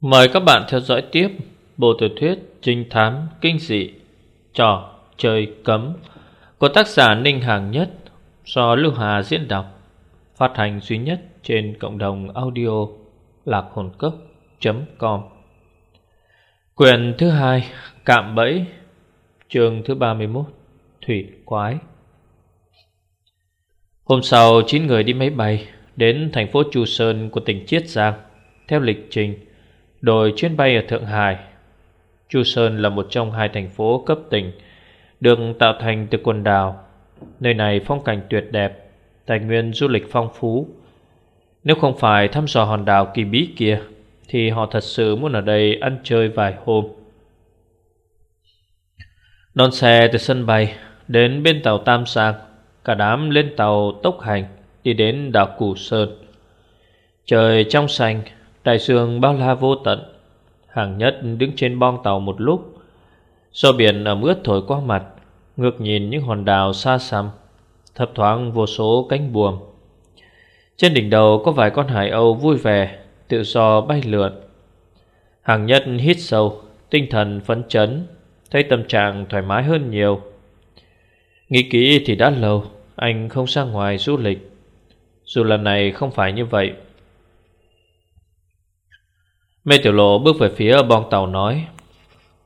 Mời các bạn theo dõi tiếp bộ tiểu thuyết trinh thám kinh dị, Trò chơi cấm của tác giả Ninh Hàng Nhất do Lưu Hà diễn đọc, phát hành duy nhất trên cộng đồng audio lạc hồn cấp com. Quyền thứ hai, Cạm bẫy, Chương thứ 31 Thủy quái. Hôm sau 9 người đi máy bay Đến thành phố Chu Sơn của tỉnh Chiết Giang, Theo lịch trình. Đổi chuyến bay ở Thượng Hải. Chu Sơn là một trong hai thành phố cấp tỉnh, Được tạo thành từ quần đảo. Nơi này phong cảnh tuyệt đẹp, Tài nguyên du lịch phong phú. Nếu không phải thăm dò hòn đảo kỳ bí kia, Thì họ thật sự muốn ở đây ăn chơi vài hôm. Đón xe từ sân bay Đến bên tàu Tam Giang, Cả đám lên tàu tốc hành Đi đến đảo Củ Sơn. Trời trong xanh Đại sương bao la vô tận, Hàng nhất đứng trên bong tàu một lúc. Do biển ẩm ướt thổi qua mặt Ngược nhìn những hòn đảo xa xăm Thập thoáng vô số cánh buồm. Trên đỉnh đầu có vài con hải âu vui vẻ, Tự do bay lượn. Hàng nhất hít sâu, Tinh thần phấn chấn, Thấy tâm trạng thoải mái hơn nhiều. Nghĩ kỹ thì đã lâu, Anh không ra ngoài du lịch. Dù lần này không phải như vậy Mê Tiểu Lộ bước về phía bong tàu nói,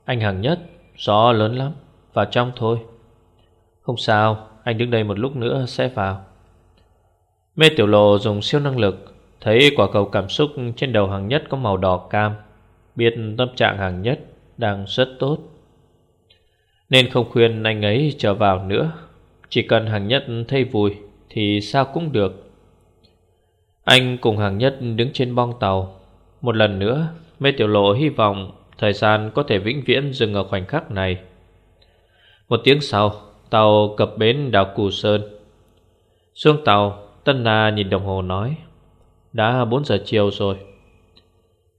Anh Hằng Nhất, Gió lớn lắm, Vào trong thôi. Không sao, Anh đứng đây một lúc nữa sẽ vào. Mê Tiểu Lộ dùng siêu năng lực, Thấy quả cầu cảm xúc trên đầu Hằng Nhất có màu đỏ cam, Biết tâm trạng Hằng Nhất đang rất tốt. Nên không khuyên anh ấy trở vào nữa, Chỉ cần Hằng Nhất thấy vui Thì sao cũng được. Anh cùng Hằng Nhất đứng trên bong tàu một lần nữa, Mê Tiểu Lộ hy vọng Thời gian có thể vĩnh viễn dừng ở khoảnh khắc này. Một tiếng sau, Tàu cập bến đảo Cù Sơn. Xuống tàu, Tân Na nhìn đồng hồ nói, Đã 4 giờ chiều rồi.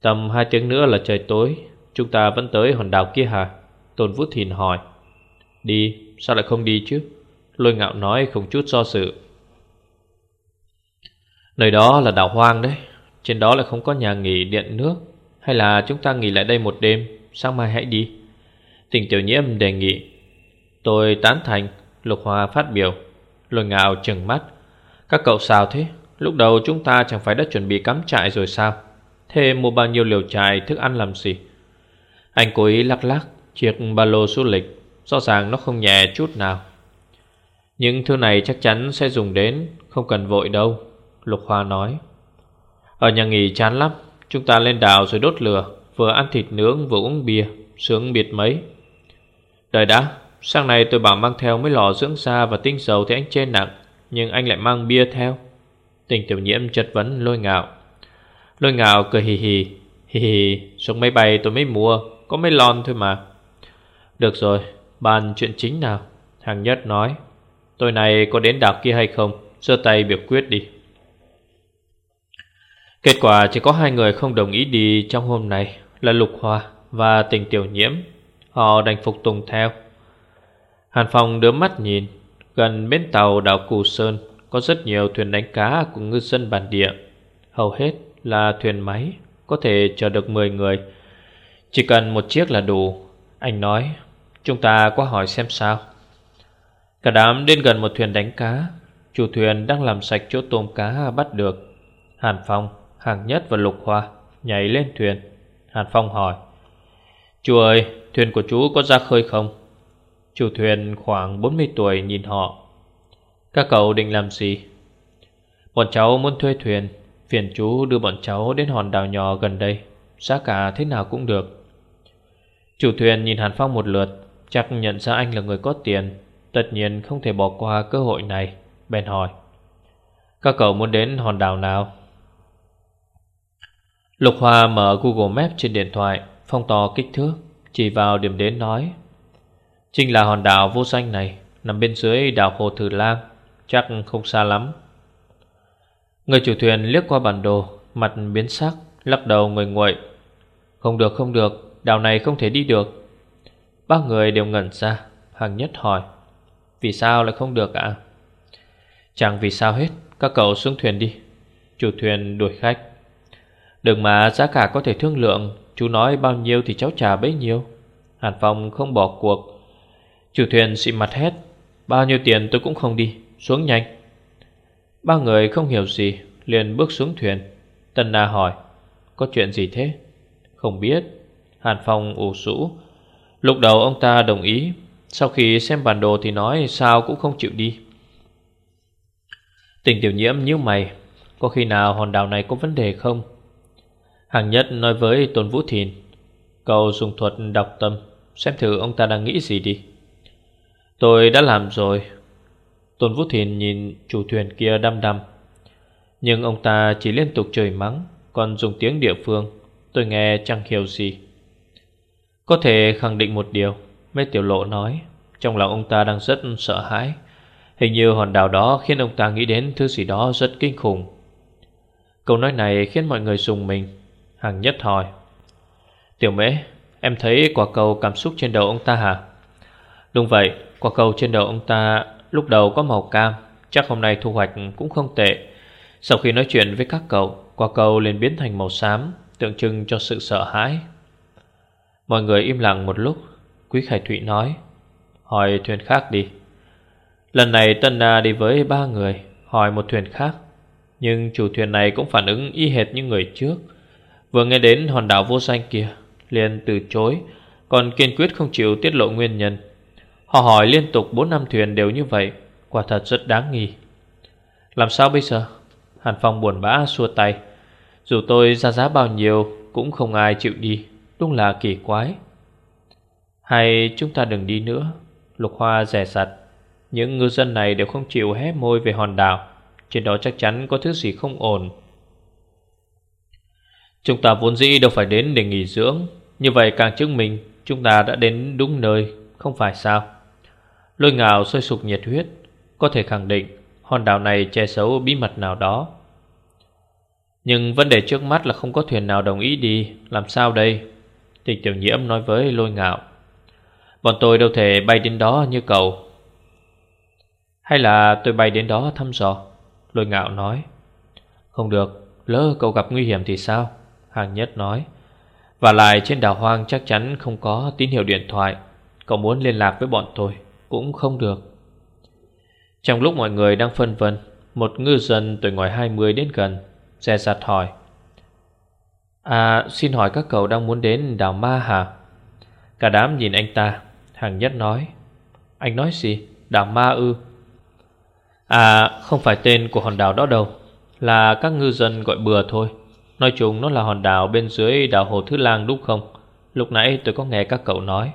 Tầm 2 tiếng nữa là trời tối, Chúng ta vẫn tới hòn đảo kia hả? Tôn Vũ Thìn hỏi. Đi, sao lại không đi chứ? Lôi ngạo nói không chút do sự Nơi đó là đảo hoang đấy trên đó lại không có nhà nghỉ điện nước. Hay là chúng ta nghỉ lại đây một đêm, Sáng mai hãy đi. Tỉnh tiểu nhiễm đề nghị. Tôi tán thành, Lục Hòa phát biểu. Lôi ngạo trừng mắt. Các cậu sao thế? Lúc đầu chúng ta chẳng phải đã chuẩn bị cắm trại rồi sao? Thế mua bao nhiêu liều trại, thức ăn làm gì? Anh cố ý lắc lắc Chiếc ba lô du lịch. Rõ ràng nó không nhẹ chút nào. Những thứ này chắc chắn sẽ dùng đến, Không cần vội đâu, Lục Hoa nói ở nhà nghỉ chán lắm, Chúng ta lên đảo rồi đốt lửa, Vừa ăn thịt nướng vừa uống bia, Sướng biệt mấy. Đợi đã, Sáng nay tôi bảo mang theo mấy lò dưỡng da và tinh dầu thì anh chê nặng, Nhưng anh lại mang bia theo. Tình tiểu nhiễm chất vấn lôi ngạo. Lôi ngạo cười hì hì Hì hì, Xuống máy bay tôi mới mua, Có mấy lon thôi mà. Được rồi, Bàn chuyện chính nào? Hàng nhất nói, Tôi này có đến đảo kia hay không? Giơ tay biểu quyết đi. Kết quả chỉ có hai người không đồng ý đi trong hôm nay là Lục Hoa và tình tiểu nhiễm. Họ đành phục tùng theo. Hàn Phong đưa mắt nhìn, gần bến tàu đảo Cù Sơn có rất nhiều thuyền đánh cá của ngư dân bản địa. Hầu hết là thuyền máy, có thể chở được 10 người. Chỉ cần một chiếc là đủ. Anh nói, chúng ta qua hỏi xem sao. Cả đám đến gần một thuyền đánh cá. Chủ thuyền đang làm sạch chỗ tôm cá bắt được. Hàn Phong Hàng Nhất và Lục Hoa nhảy lên thuyền Hàn Phong hỏi Chú ơi, thuyền của chú có ra khơi không? Chủ thuyền khoảng 40 tuổi nhìn họ Các cậu định làm gì? Bọn cháu muốn thuê thuyền Phiền chú đưa bọn cháu đến hòn đảo nhỏ gần đây Giá cả thế nào cũng được Chủ thuyền nhìn Hàn Phong một lượt Chắc nhận ra anh là người có tiền Tất nhiên không thể bỏ qua cơ hội này Bèn hỏi Các cậu muốn đến hòn đảo nào? Lục Hòa mở Google Maps trên điện thoại, Phong to kích thước, Chỉ vào điểm đến nói, Chính là hòn đảo vô danh này, Nằm bên dưới đảo Hồ Thử Lang, Chắc không xa lắm. Người chủ thuyền liếc qua bản đồ, Mặt biến sắc, Lắc đầu người nguội, Không được không được, Đảo này không thể đi được. Ba người đều ngẩn ra Hàng nhất hỏi, Vì sao lại không được ạ? Chẳng vì sao hết, Các cậu xuống thuyền đi. Chủ thuyền đuổi khách. Đừng mà giá cả có thể thương lượng. Chú nói bao nhiêu thì cháu trả bấy nhiêu. Hàn Phong không bỏ cuộc. Chủ thuyền xị mặt hét. Bao nhiêu tiền tôi cũng không đi. Xuống nhanh. Ba người không hiểu gì, liền bước xuống thuyền. Tân Na hỏi, Có chuyện gì thế? Không biết. Hàn Phong ủ rũ. Lúc đầu ông ta đồng ý. Sau khi xem bản đồ thì nói sao cũng không chịu đi. Tình tiểu nhiễm như mày. Có khi nào hòn đảo này có vấn đề không? Hàng nhất nói với Tôn Vũ Thìn Cậu dùng thuật đọc tâm, Xem thử ông ta đang nghĩ gì đi. Tôi đã làm rồi. Tôn Vũ Thìn nhìn chủ thuyền kia đăm đăm. Nhưng ông ta chỉ liên tục chửi mắng, Còn dùng tiếng địa phương, Tôi nghe chẳng hiểu gì. Có thể khẳng định một điều Mê Tiểu Lộ nói, Trong lòng ông ta đang rất sợ hãi. Hình như hòn đảo đó khiến ông ta nghĩ đến thứ gì đó rất kinh khủng. Câu nói này khiến mọi người dùng mình. Hàng nhất hỏi Tiểu mễ, Em thấy quả cầu cảm xúc trên đầu ông ta hả? Đúng vậy, Quả cầu trên đầu ông ta lúc đầu có màu cam, Chắc hôm nay thu hoạch cũng không tệ. Sau khi nói chuyện với các cậu, Quả cầu liền biến thành màu xám, Tượng trưng cho sự sợ hãi. Mọi người im lặng một lúc, Quý Khải Thụy nói, Hỏi thuyền khác đi. Lần này Tân Na đi với ba người, Hỏi một thuyền khác, Nhưng chủ thuyền này cũng phản ứng y hệt như người trước. Vừa nghe đến hòn đảo vô danh kia, liền từ chối, Còn kiên quyết không chịu tiết lộ nguyên nhân. Họ hỏi liên tục 4 năm thuyền đều như vậy, Quả thật rất đáng nghi. Làm sao bây giờ? Hàn Phong buồn bã xua tay. Dù tôi ra giá bao nhiêu, Cũng không ai chịu đi, Đúng là kỳ quái. Hay chúng ta đừng đi nữa, Lục Hoa rẻ sặt Những ngư dân này đều không chịu hé môi về hòn đảo, Trên đó chắc chắn có thứ gì không ổn. Chúng ta vốn dĩ đâu phải đến để nghỉ dưỡng. Như vậy càng chứng minh Chúng ta đã đến đúng nơi, Không phải sao? Lôi ngào sôi sục nhiệt huyết, Có thể khẳng định Hòn đảo này che giấu bí mật nào đó. Nhưng vấn đề trước mắt là không có thuyền nào đồng ý đi, Làm sao đây? Tịch tiểu nhiễm nói với lôi ngạo. Bọn tôi đâu thể bay đến đó như cậu. Hay là tôi bay đến đó thăm dò? Lôi ngạo nói. Không được, Lỡ cậu gặp nguy hiểm thì sao? Hàng nhất nói. Và lại trên đảo hoang chắc chắn không có tín hiệu điện thoại. Cậu muốn liên lạc với bọn tôi Cũng không được. Trong lúc mọi người đang phân vân, Một ngư dân tuổi ngoài 20 đến gần Xe giặt hỏi. À xin hỏi các cậu đang muốn đến đảo Ma hả? Cả đám nhìn anh ta. Hàng nhất nói. Anh nói gì? Đảo Ma ư? À không phải tên của hòn đảo đó đâu. Là các ngư dân gọi bừa thôi. Nói chung nó là hòn đảo bên dưới đảo Hồ Thứ Lang đúng không? Lúc nãy tôi có nghe các cậu nói.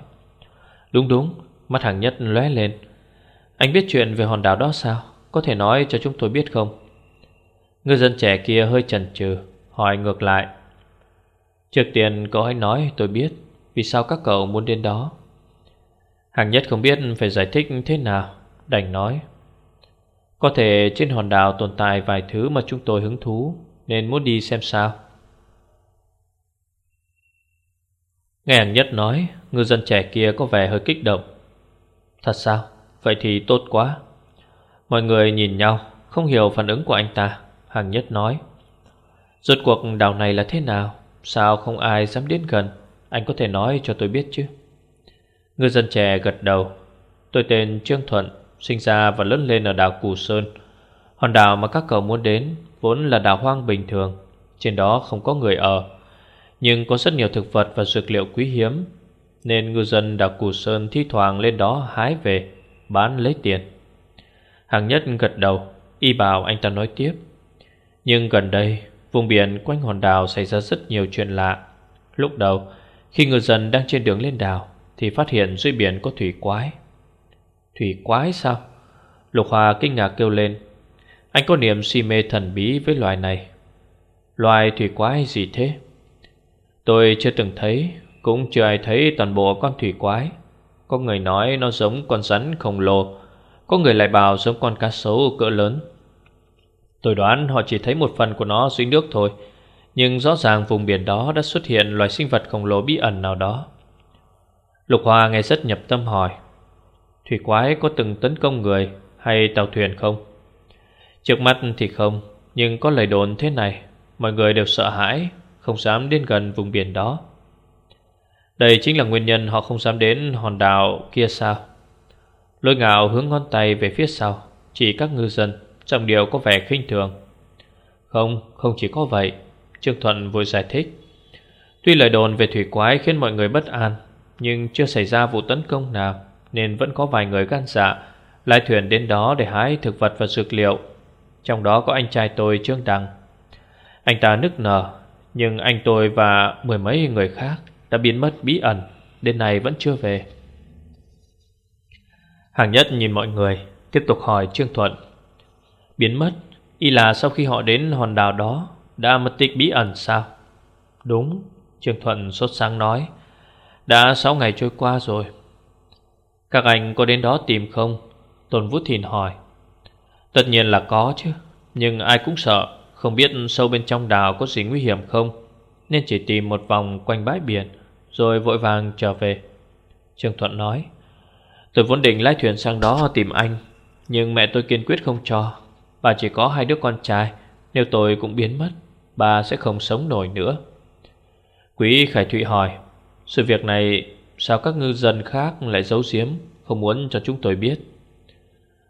Đúng đúng, Mắt hàng nhất lóe lên. Anh biết chuyện về hòn đảo đó sao? Có thể nói cho chúng tôi biết không? Người dân trẻ kia hơi chần chừ, Hỏi ngược lại. Trước tiên cậu hãy nói tôi biết, Vì sao các cậu muốn đến đó? Hàng nhất không biết phải giải thích thế nào, Đành nói. Có thể trên hòn đảo tồn tại vài thứ mà chúng tôi hứng thú. Nên muốn đi xem sao. Nghe hàng nhất nói, Ngư dân trẻ kia có vẻ hơi kích động. Thật sao? Vậy thì tốt quá. Mọi người nhìn nhau, Không hiểu phản ứng của anh ta, Hàng nhất nói. Rốt cuộc đảo này là thế nào? Sao không ai dám đến gần? Anh có thể nói cho tôi biết chứ. Ngư dân trẻ gật đầu. Tôi tên Trương Thuận, Sinh ra và lớn lên ở đảo Cù Sơn. Hòn đảo mà các cậu muốn đến Vốn là đảo hoang bình thường, Trên đó không có người ở. Nhưng có rất nhiều thực vật và dược liệu quý hiếm, Nên ngư dân đảo Cù Sơn thi thoảng lên đó hái về, Bán lấy tiền. Hàng nhất gật đầu, Y bảo anh ta nói tiếp. Nhưng gần đây, Vùng biển quanh hòn đảo xảy ra rất nhiều chuyện lạ. Lúc đầu, Khi ngư dân đang trên đường lên đảo, Thì phát hiện dưới biển có thủy quái. Thủy quái sao? Lục Hòa kinh ngạc kêu lên. Anh có niềm si mê thần bí với loài này. Loài thủy quái gì thế? Tôi chưa từng thấy, Cũng chưa ai thấy toàn bộ con thủy quái. Có người nói nó giống con rắn khổng lồ, Có người lại bảo giống con cá sấu cỡ lớn. Tôi đoán họ chỉ thấy một phần của nó dưới nước thôi, Nhưng rõ ràng vùng biển đó đã xuất hiện loài sinh vật khổng lồ bí ẩn nào đó. Lục Hoa nghe rất nhập tâm hỏi, Thủy quái có từng tấn công người hay tàu thuyền không? Trước mắt thì không Nhưng có lời đồn thế này Mọi người đều sợ hãi Không dám đến gần vùng biển đó. Đây chính là nguyên nhân họ không dám đến hòn đảo kia sao? Lôi ngạo hướng ngón tay về phía sau Chỉ các ngư dân Trong điều có vẻ khinh thường. Không, không chỉ có vậy Trương Thuận vội giải thích. Tuy lời đồn về thủy quái khiến mọi người bất an Nhưng chưa xảy ra vụ tấn công nào Nên vẫn có vài người gan dạ Lái thuyền đến đó để hái thực vật và dược liệu. Trong đó có anh trai tôi, Trương Đăng. Anh ta nức nở, Nhưng anh tôi và mười mấy người khác Đã biến mất bí ẩn, Đến nay vẫn chưa về. Hàng nhất nhìn mọi người, Tiếp tục hỏi Trương Thuận. Biến mất, Y là sau khi họ đến hòn đảo đó, Đã mất tích bí ẩn sao? Đúng, Trương Thuận sốt sáng nói. Đã 6 ngày trôi qua rồi. Các anh có đến đó tìm không? Tôn Vũ Thìn hỏi. Tất nhiên là có chứ, Nhưng ai cũng sợ, Không biết sâu bên trong đảo có gì nguy hiểm không. Nên chỉ tìm một vòng quanh bãi biển, Rồi vội vàng trở về. Trương Thuận nói, Tôi vốn định lái thuyền sang đó tìm anh, Nhưng mẹ tôi kiên quyết không cho. Bà chỉ có hai đứa con trai, Nếu tôi cũng biến mất, Bà sẽ không sống nổi nữa. Quý Khải Thụy hỏi, Sự việc này, sao các ngư dân khác lại giấu giếm, Không muốn cho chúng tôi biết?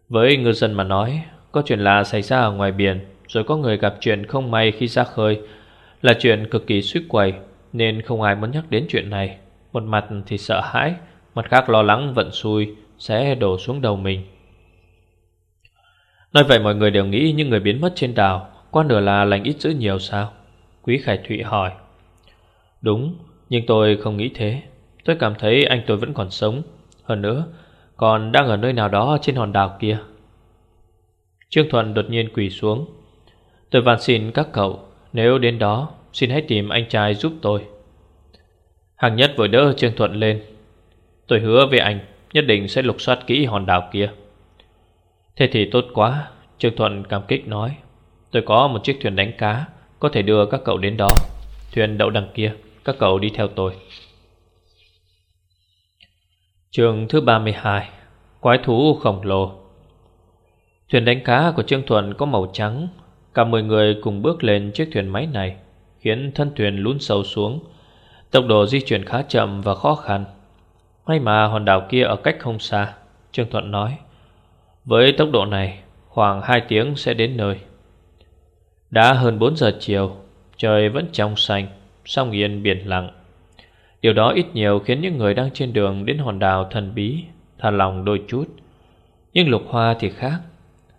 Với ngư dân mà nói có chuyện lạ xảy ra ở ngoài biển, Rồi có người gặp chuyện không may khi ra khơi. Là chuyện cực kỳ suýt quầy, Nên không ai muốn nhắc đến chuyện này. Một mặt thì sợ hãi, Mặt khác lo lắng, vận xui, Sẽ đổ xuống đầu mình. Nói vậy mọi người đều nghĩ những người biến mất trên đảo, Qua nửa là lành ít dữ nhiều sao? Quý Khải Thụy hỏi. Đúng, Nhưng tôi không nghĩ thế. Tôi cảm thấy anh tôi vẫn còn sống. Hơn nữa, Còn đang ở nơi nào đó trên hòn đảo kia. Trương Thuận đột nhiên quỳ xuống. Tôi van xin các cậu, Nếu đến đó, Xin hãy tìm anh trai giúp tôi. Hàng nhất vội đỡ Trương Thuận lên. Tôi hứa với anh, Nhất định sẽ lục soát kỹ hòn đảo kia. Thế thì tốt quá, Trương Thuận cảm kích nói. Tôi có một chiếc thuyền đánh cá, Có thể đưa các cậu đến đó. Thuyền đậu đằng kia, Các cậu đi theo tôi. Trường thứ 32 Quái thú khổng lồ. Thuyền đánh cá của Trương Thuận có màu trắng. Cả 10 người cùng bước lên chiếc thuyền máy này, Khiến thân thuyền lún sâu xuống. Tốc độ di chuyển khá chậm và khó khăn. May mà hòn đảo kia ở cách không xa, Trương Thuận nói. Với tốc độ này, Khoảng 2 tiếng sẽ đến nơi. Đã hơn 4 giờ chiều, Trời vẫn trong xanh Song yên biển lặng. Điều đó ít nhiều khiến những người đang trên đường Đến hòn đảo thần bí, Thả lòng đôi chút. Nhưng Lục Hoa thì khác.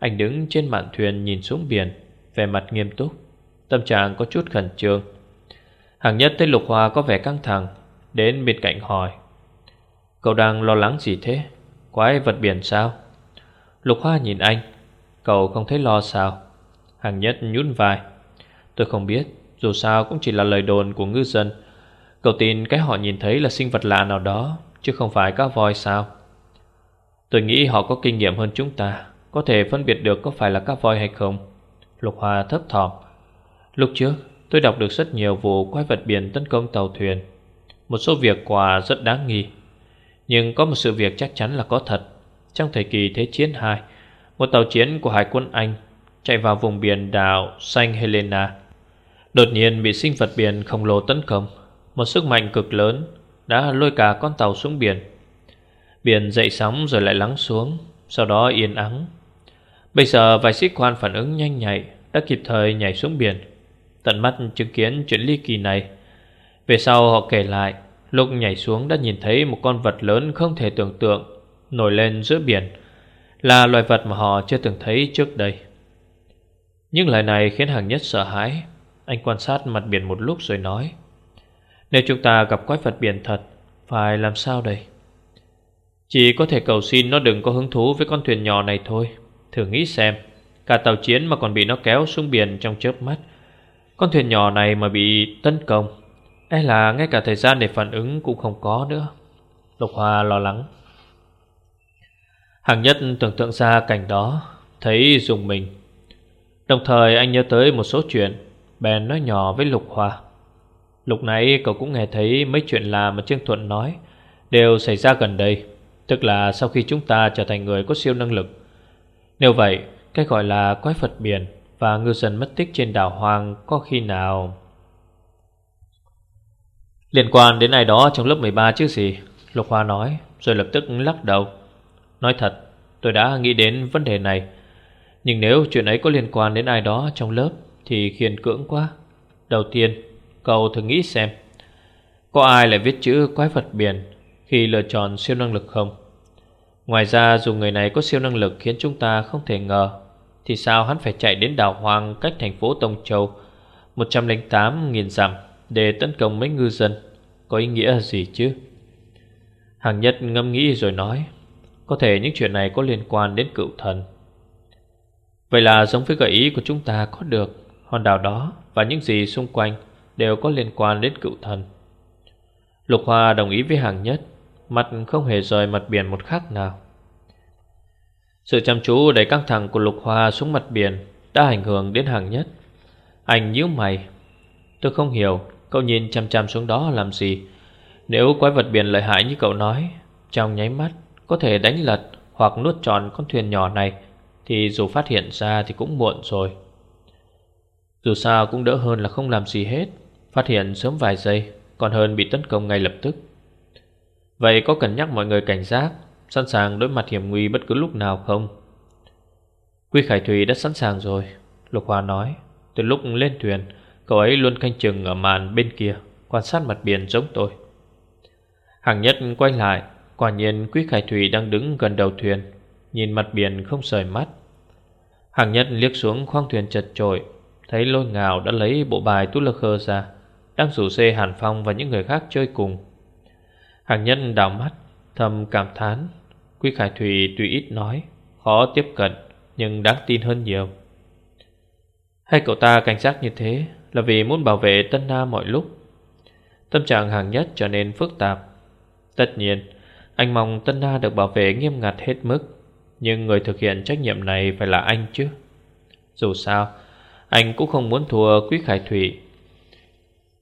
Anh đứng trên mạn thuyền nhìn xuống biển Về mặt nghiêm túc, Tâm trạng có chút khẩn trương. Hàng nhất thấy Lục Hoa có vẻ căng thẳng, Đến bên cạnh hỏi, Cậu đang lo lắng gì thế? Quái vật biển sao? Lục Hoa nhìn anh, Cậu không thấy lo sao? Hàng nhất nhún vai, Tôi không biết, Dù sao cũng chỉ là lời đồn của ngư dân. Cậu tin cái họ nhìn thấy là sinh vật lạ nào đó, Chứ không phải cá voi sao? Tôi nghĩ họ có kinh nghiệm hơn chúng ta. Có thể phân biệt được có phải là cá voi hay không? Lục Hoa thấp thỏm. Lúc trước, tôi đọc được rất nhiều vụ quái vật biển tấn công tàu thuyền. Một số việc quả rất đáng nghi. Nhưng có một sự việc chắc chắn là có thật. Trong thời kỳ Thế chiến 2 Một tàu chiến của Hải quân Anh Chạy vào vùng biển đảo Saint Helena. Đột nhiên bị sinh vật biển khổng lồ tấn công. Một sức mạnh cực lớn Đã lôi cả con tàu xuống biển. Biển dậy sóng rồi lại lắng xuống, Sau đó yên ắng. Bây giờ vài sĩ quan phản ứng nhanh nhạy, Đã kịp thời nhảy xuống biển, Tận mắt chứng kiến chuyện ly kỳ này. Về sau họ kể lại, Lúc nhảy xuống đã nhìn thấy một con vật lớn không thể tưởng tượng Nổi lên giữa biển, Là loài vật mà họ chưa từng thấy trước đây. Những lời này khiến hàng nhất sợ hãi. Anh quan sát mặt biển một lúc rồi nói, Nếu chúng ta gặp quái vật biển thật, Phải làm sao đây? Chỉ có thể cầu xin nó đừng có hứng thú với con thuyền nhỏ này thôi. Thử nghĩ xem, Cả tàu chiến mà còn bị nó kéo xuống biển trong chớp mắt. Con thuyền nhỏ này mà bị tấn công E là ngay cả thời gian để phản ứng cũng không có nữa. Lục Hoa lo lắng. Hàng nhất tưởng tượng ra cảnh đó, Thấy dùng mình. Đồng thời anh nhớ tới một số chuyện Bèn nói nhỏ với Lục Hoa. Lúc nãy cậu cũng nghe thấy mấy chuyện là mà Trương Thuận nói, Đều xảy ra gần đây, Tức là sau khi chúng ta trở thành người có siêu năng lực. Nếu vậy, Cái gọi là quái vật biển Và ngư dân mất tích trên đảo Hoàng Có khi nào? Liên quan đến ai đó trong lớp 13 chứ gì? Lục Hoa nói, Rồi lập tức lắc đầu. Nói thật, tôi đã nghĩ đến vấn đề này. Nhưng nếu chuyện ấy có liên quan đến ai đó trong lớp Thì khiên cưỡng quá. Đầu tiên, Cậu thử nghĩ xem, Có ai lại viết chữ quái vật biển Khi lựa chọn siêu năng lực không? Ngoài ra, dù người này có siêu năng lực Khiến chúng ta không thể ngờ, Thì sao hắn phải chạy đến đảo hoang Cách thành phố Tông Châu 108.000 dặm, Để tấn công mấy ngư dân? Có ý nghĩa gì chứ? Hàng nhất ngâm nghĩ rồi nói, Có thể những chuyện này có liên quan đến cựu thần. Vậy là giống với gợi ý của chúng ta có được, Hòn đảo đó và những gì xung quanh Đều có liên quan đến cựu thần. Lục Hoa đồng ý với hàng nhất. Mặt không hề rời mặt biển một khắc nào. Sự chăm chú đầy căng thẳng của Lục Hoa xuống mặt biển Đã ảnh hưởng đến hàng nhất. Anh nhíu mày. Tôi không hiểu Cậu nhìn chăm chăm xuống đó làm gì. Nếu quái vật biển lợi hại như cậu nói, Trong nháy mắt Có thể đánh lật hoặc nuốt tròn con thuyền nhỏ này, Thì dù phát hiện ra thì cũng muộn rồi. Dù sao cũng đỡ hơn là không làm gì hết. Phát hiện sớm vài giây, Còn hơn bị tấn công ngay lập tức. Vậy có cần nhắc mọi người cảnh giác, Sẵn sàng đối mặt hiểm nguy bất cứ lúc nào không? Quy Khải Thủy đã sẵn sàng rồi, Lục Hoa nói. Từ lúc lên thuyền, Cậu ấy luôn canh chừng ở màn bên kia, Quan sát mặt biển giống tôi. Hàng nhất quay lại, Quả nhiên Quý Khải Thủy đang đứng gần đầu thuyền, Nhìn mặt biển không rời mắt. Hàng nhất liếc xuống khoang thuyền chật trội Thấy lôi ngào đã lấy bộ bài tú lơ khơ ra, Đang rủ xê Hàn Phong và những người khác chơi cùng. Hàng nhân đảo mắt, Thầm cảm thán. Quý Khải Thủy tuy ít nói, Khó tiếp cận, Nhưng đáng tin hơn nhiều. Hay cậu ta cảnh giác như thế Là vì muốn bảo vệ Tân Na mọi lúc. Tâm trạng hàng nhất trở nên phức tạp. Tất nhiên, Anh mong Tân Na được bảo vệ nghiêm ngặt hết mức, Nhưng người thực hiện trách nhiệm này Phải là anh chứ. Dù sao, Anh cũng không muốn thua Quý Khải Thủy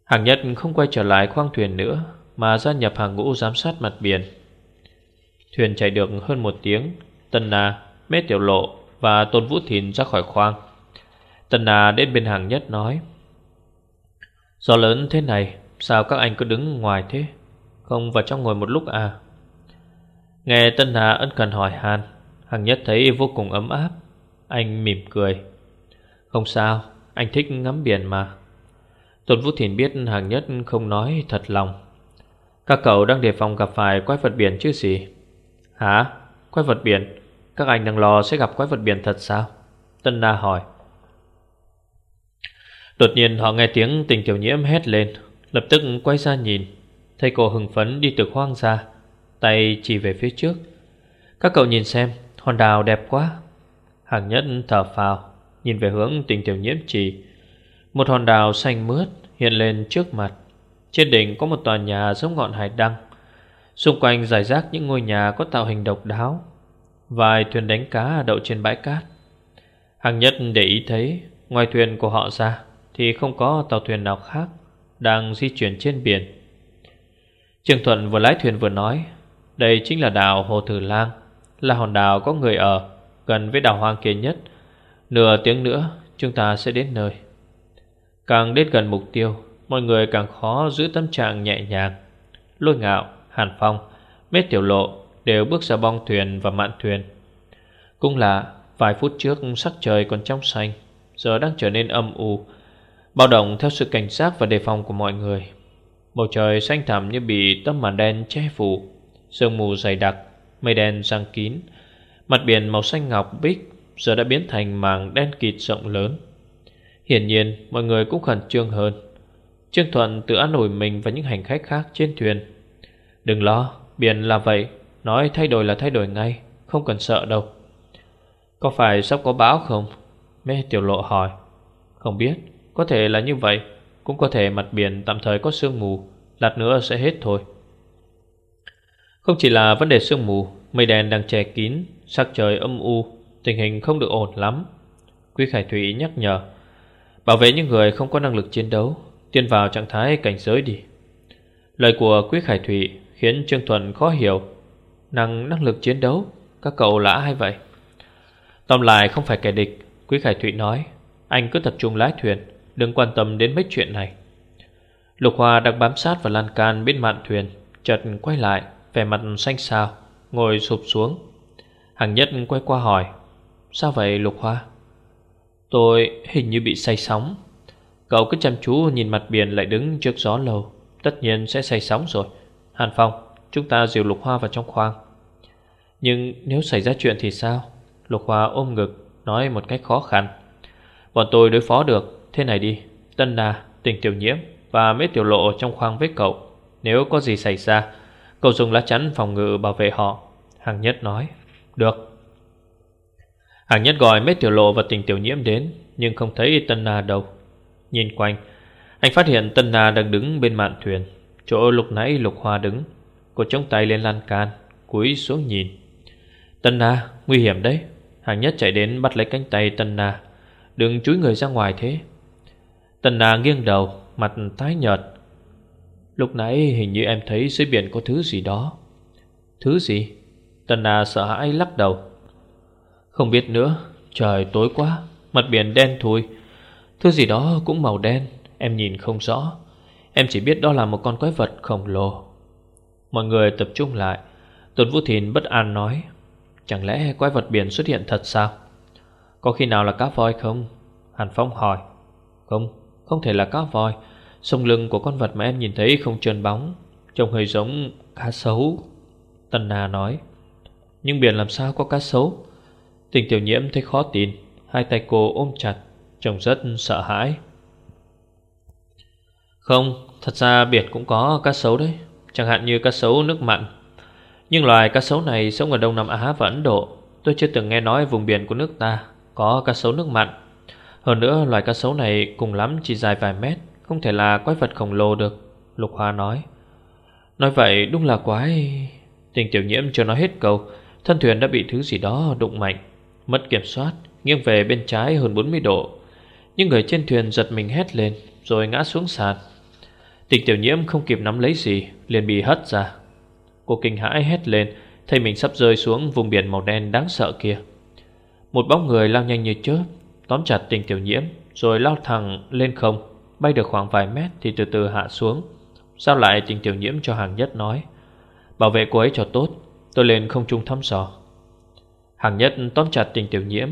Hàng nhất không quay trở lại khoang thuyền nữa mà gia nhập hàng ngũ giám sát mặt biển. Thuyền chạy được hơn một tiếng, Tân Na, Mết Tiểu Lộ và Tôn Vũ Thìn ra khỏi khoang. Tân Na đến bên hàng nhất nói Gió lớn thế này, sao các anh cứ đứng ngoài thế? Không vào trong ngồi một lúc à? Nghe Tân Na ân cần hỏi Hàn, hàng nhất thấy vô cùng ấm áp. Anh mỉm cười. Không sao, anh thích ngắm biển mà. Tôn Vũ Thìn biết hàng nhất không nói thật lòng các cậu đang đề phòng gặp phải quái vật biển chứ gì? Hả? Quái vật biển? Các anh đang lo sẽ gặp quái vật biển thật sao? Tân Na hỏi. Đột nhiên họ nghe tiếng tình tiểu nhiễm hét lên. Lập tức quay ra nhìn. Thấy cô hưng phấn đi từ khoang ra, Tay chỉ về phía trước. Các cậu nhìn xem, Hòn đào đẹp quá. Hàng nhất thở phào, Nhìn về hướng tình tiểu nhiễm chỉ. Một hòn đào xanh mướt hiện lên trước mặt trên đỉnh có một tòa nhà giống ngọn hải đăng. Xung quanh giải rác những ngôi nhà có tạo hình độc đáo. Vài thuyền đánh cá đậu trên bãi cát. Hàng nhất để ý thấy, Ngoài thuyền của họ ra Thì không có tàu thuyền nào khác Đang di chuyển trên biển. Trương Thuận vừa lái thuyền vừa nói, Đây chính là đảo Hồ Thử Lang. Là hòn đảo có người ở, Gần với đảo hoang kia nhất. Nửa tiếng nữa, chúng ta sẽ đến nơi. Càng đến gần mục tiêu Mọi người càng khó giữ tâm trạng nhẹ nhàng. Lôi ngạo, hàn phong, mết tiểu lộ Đều bước ra bong thuyền và mạn thuyền. Cũng là vài phút trước sắc trời còn trong xanh Giờ đang trở nên âm u Bao động theo sự cảnh giác và đề phòng của mọi người. Bầu trời xanh thẳm như bị tấm màn đen che phủ Sương mù dày đặc Mây đen răng kín Mặt biển màu xanh ngọc bích Giờ đã biến thành màng đen kịt rộng lớn. Hiển nhiên mọi người cũng khẩn trương hơn. Trương Thuận tự an ủi mình và những hành khách khác trên thuyền. Đừng lo, biển là vậy. Nói thay đổi là thay đổi ngay Không cần sợ đâu. Có phải sắp có bão không? Mê tiểu lộ hỏi. Không biết, có thể là như vậy. Cũng có thể mặt biển tạm thời có sương mù Lát nữa sẽ hết thôi. Không chỉ là vấn đề sương mù Mây đen đang che kín Sắc trời âm u Tình hình không được ổn lắm. Quý Khải Thủy nhắc nhở Bảo vệ những người không có năng lực chiến đấu Tiến vào trạng thái cảnh giới đi. Lời của Quý Khải Thủy Khiến Trương Thuần khó hiểu. Năng năng lực chiến đấu, Các cậu là ai vậy? Tóm lại không phải kẻ địch, Quý Khải Thụy nói, Anh cứ tập trung lái thuyền, Đừng quan tâm đến mấy chuyện này. Lục Hoa đang bám sát vào lan can bên mạn thuyền, Chợt quay lại, Vẻ mặt xanh xao, Ngồi sụp xuống. Hàng nhất quay qua hỏi, Sao vậy, Lục Hoa Tôi hình như bị say sóng. Cậu cứ chăm chú nhìn mặt biển lại đứng trước gió lâu. Tất nhiên sẽ say sóng rồi. Hàn Phong Chúng ta dìu Lục Hoa vào trong khoang. Nhưng nếu xảy ra chuyện thì sao? Lục Hoa ôm ngực Nói một cách khó khăn. Bọn tôi đối phó được. Thế này đi. Tân Đà, Tình Tiểu Nhiễm Và mấy tiểu lộ trong khoang với cậu. Nếu có gì xảy ra Cậu dùng lá chắn phòng ngự bảo vệ họ. Hàng Nhất nói Được. Hàng Nhất gọi mấy tiểu lộ và Tình Tiểu Nhiễm đến Nhưng không thấy Tân Na đâu. Nhìn quanh, Anh phát hiện Tân Na đang đứng bên mạn thuyền. Chỗ lúc nãy Lục Hoa đứng, Cô chống tay lên lan can, Cúi xuống nhìn. Tân Na nguy hiểm đấy. Hàng nhất chạy đến bắt lấy cánh tay Tân Na Đừng chúi người ra ngoài thế. Tân Na nghiêng đầu, Mặt tái nhợt. Lúc nãy hình như em thấy dưới biển có thứ gì đó. Thứ gì? Tân Na sợ hãi lắc đầu. Không biết nữa, Trời tối quá, Mặt biển đen thui. Thứ gì đó cũng màu đen Em nhìn không rõ. Em chỉ biết đó là một con quái vật khổng lồ. Mọi người tập trung lại. Tuấn Vũ Thìn bất an nói Chẳng lẽ quái vật biển xuất hiện thật sao? Có khi nào là cá voi không? Hàn Phong hỏi. Không, không thể là cá voi. Sông lưng của con vật mà em nhìn thấy không trơn bóng Trông hơi giống cá sấu. Tân Na nói. Nhưng biển làm sao có cá sấu? Tình tiểu nhiễm thấy khó tin Hai tay cô ôm chặt. Trông rất sợ hãi. Không, thật ra biển cũng có cá sấu đấy. Chẳng hạn như cá sấu nước mặn. Nhưng loài cá sấu này sống ở Đông Nam Á và Ấn Độ. Tôi chưa từng nghe nói vùng biển của nước ta Có cá sấu nước mặn. Hơn nữa loài cá sấu này cùng lắm chỉ dài vài mét Không thể là quái vật khổng lồ được Lục Hoa nói. Nói vậy đúng là quái. Tình tiểu nhiễm chưa nói hết câu. Thân thuyền đã bị thứ gì đó đụng mạnh Mất kiểm soát Nghiêng về bên trái hơn 40 độ. Nhưng người trên thuyền giật mình hét lên, Rồi ngã xuống sàn. Tịch tiểu nhiễm không kịp nắm lấy gì, liền bị hất ra. Cô kinh hãi hét lên, Thấy mình sắp rơi xuống vùng biển màu đen đáng sợ kia. Một bóng người lao nhanh như chớp, Tóm chặt tình tiểu nhiễm, Rồi lao thẳng lên không, Bay được khoảng vài mét thì từ từ hạ xuống. Sao lại tình tiểu nhiễm cho hàng nhất nói, Bảo vệ cô ấy cho tốt, Tôi lên không trung thăm dò. Hàng nhất tóm chặt tình tiểu nhiễm,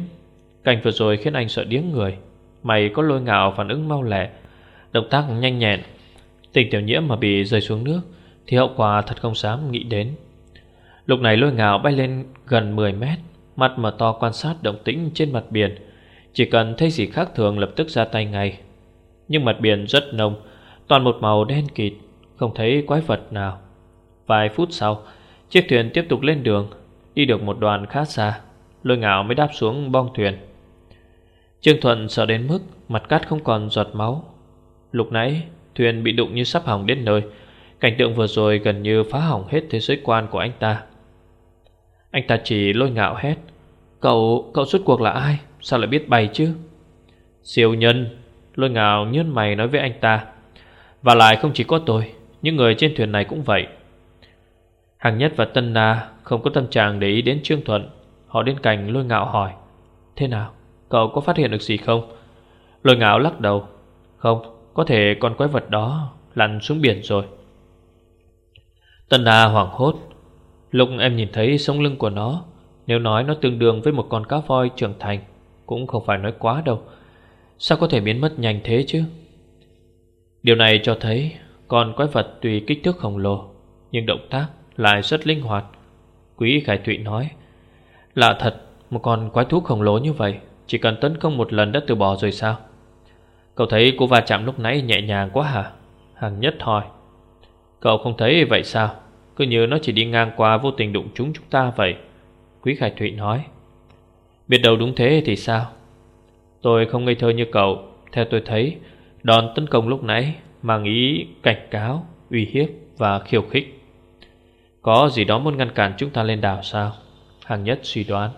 Cảnh vừa rồi khiến anh sợ điếng người. Mày có lôi ngạo phản ứng mau lẹ. Động tác nhanh nhẹn. Tình tiểu nhiễm mà bị rơi xuống nước, Thì hậu quả thật không dám nghĩ đến. Lúc này lôi ngạo bay lên gần 10 mét, Mặt mở to quan sát động tĩnh trên mặt biển. Chỉ cần thấy gì khác thường lập tức ra tay ngay. Nhưng mặt biển rất nông, Toàn một màu đen kịt, Không thấy quái vật nào. Vài phút sau, Chiếc thuyền tiếp tục lên đường, Đi được một đoạn khá xa. Lôi ngạo mới đáp xuống bong thuyền. Trương Thuận sợ đến mức Mặt cát không còn giọt máu Lúc nãy Thuyền bị đụng như sắp hỏng đến nơi Cảnh tượng vừa rồi gần như phá hỏng hết thế giới quan của anh ta Anh ta chỉ lôi ngạo hét Cậu, cậu suốt cuộc là ai? Sao lại biết bay chứ? Siêu nhân Lôi ngạo nhớn mày nói với anh ta Và lại không chỉ có tôi Những người trên thuyền này cũng vậy Hàng Nhất và Tân Na Không có tâm trạng để ý đến Trương Thuận Họ đến cạnh lôi ngạo hỏi Thế nào? Cậu có phát hiện được gì không? Lôi ngạo lắc đầu. Không, có thể con quái vật đó lăn xuống biển rồi. Tân Đà hoảng hốt. Lúc em nhìn thấy sống lưng của nó, Nếu nói nó tương đương với một con cá voi trưởng thành, Cũng không phải nói quá đâu. Sao có thể biến mất nhanh thế chứ? Điều này cho thấy Con quái vật tùy kích thước khổng lồ, Nhưng động tác lại rất linh hoạt. Quý Khải Thụy nói, Lạ thật, Một con quái thú khổng lồ như vậy chỉ cần tấn công một lần đã từ bỏ rồi sao? Cậu thấy cú va chạm lúc nãy nhẹ nhàng quá hả? Hàng nhất hỏi. Cậu không thấy vậy sao? Cứ như nó chỉ đi ngang qua vô tình đụng chúng chúng ta vậy. Quý Khải Thụy nói. Biết đâu đúng thế thì sao? Tôi không ngây thơ như cậu. Theo tôi thấy Đòn tấn công lúc nãy Mang ý cảnh cáo, uy hiếp và khiêu khích. Có gì đó muốn ngăn cản chúng ta lên đảo sao? Hàng nhất suy đoán.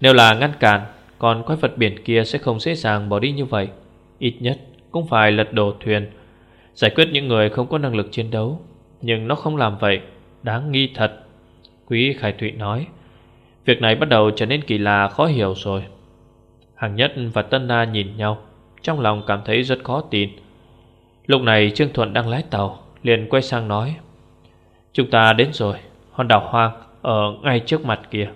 Nếu là ngăn cản còn quái vật biển kia sẽ không dễ dàng bỏ đi như vậy. Ít nhất cũng phải lật đổ thuyền, Giải quyết những người không có năng lực chiến đấu. Nhưng nó không làm vậy, Đáng nghi thật. Quý Khải Thụy nói, Việc này bắt đầu trở nên kỳ lạ khó hiểu rồi. Hàng Nhất và Tân Na nhìn nhau, Trong lòng cảm thấy rất khó tin. Lúc này Trương Thuận đang lái tàu, liền quay sang nói, Chúng ta đến rồi, Hòn đảo hoang, ở ngay trước mặt kia.